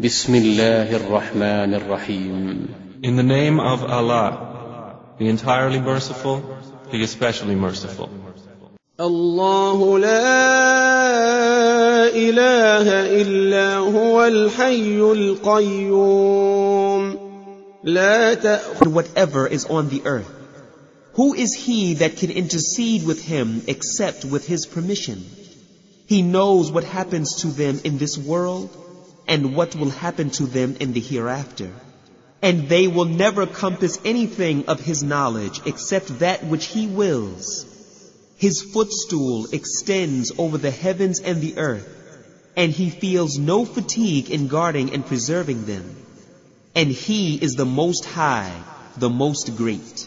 بسم الله الرحمن الرحيم In the name of Allah, the entirely merciful, the especially merciful. الله لا إله إلا هو الحي القيوم لا تأخذ whatever is on the earth. Who is he that can intercede with him except with his permission? He knows what happens to them in this world and what will happen to them in the hereafter. And they will never compass anything of his knowledge except that which he wills. His footstool extends over the heavens and the earth, and he feels no fatigue in guarding and preserving them. And he is the most high, the most great.